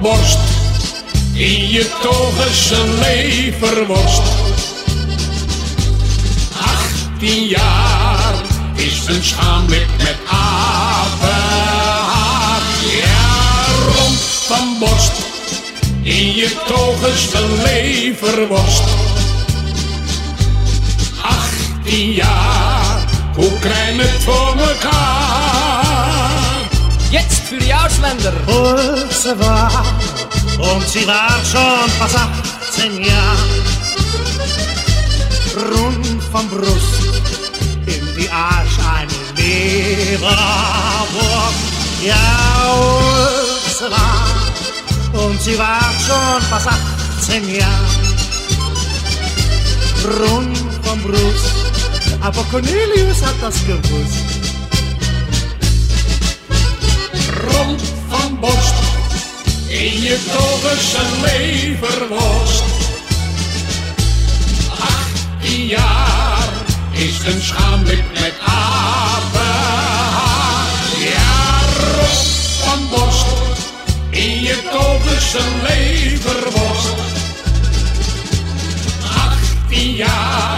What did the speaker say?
borst. In je togen leverworst. 18 jaar is een schaamlik met apenhaar. Ja, rond van borst. In je togen leverworst. 18 jaar, hoe krijg je het voor elkaar? Ausländer. Und sie war, und sie war schon fast 18 Jahre. Rund vom Brust in die Arsch eine Leberwurst. Ja, und sie war, und sie war schon fast 18 Jahre. Rund vom Brust, aber Cornelius hat das gewusst. je toch zijn leven lost. 18 jaar is een schaamlip met apenhaar. Ja, rond van borst, in je toch eens leven lost. 18 jaar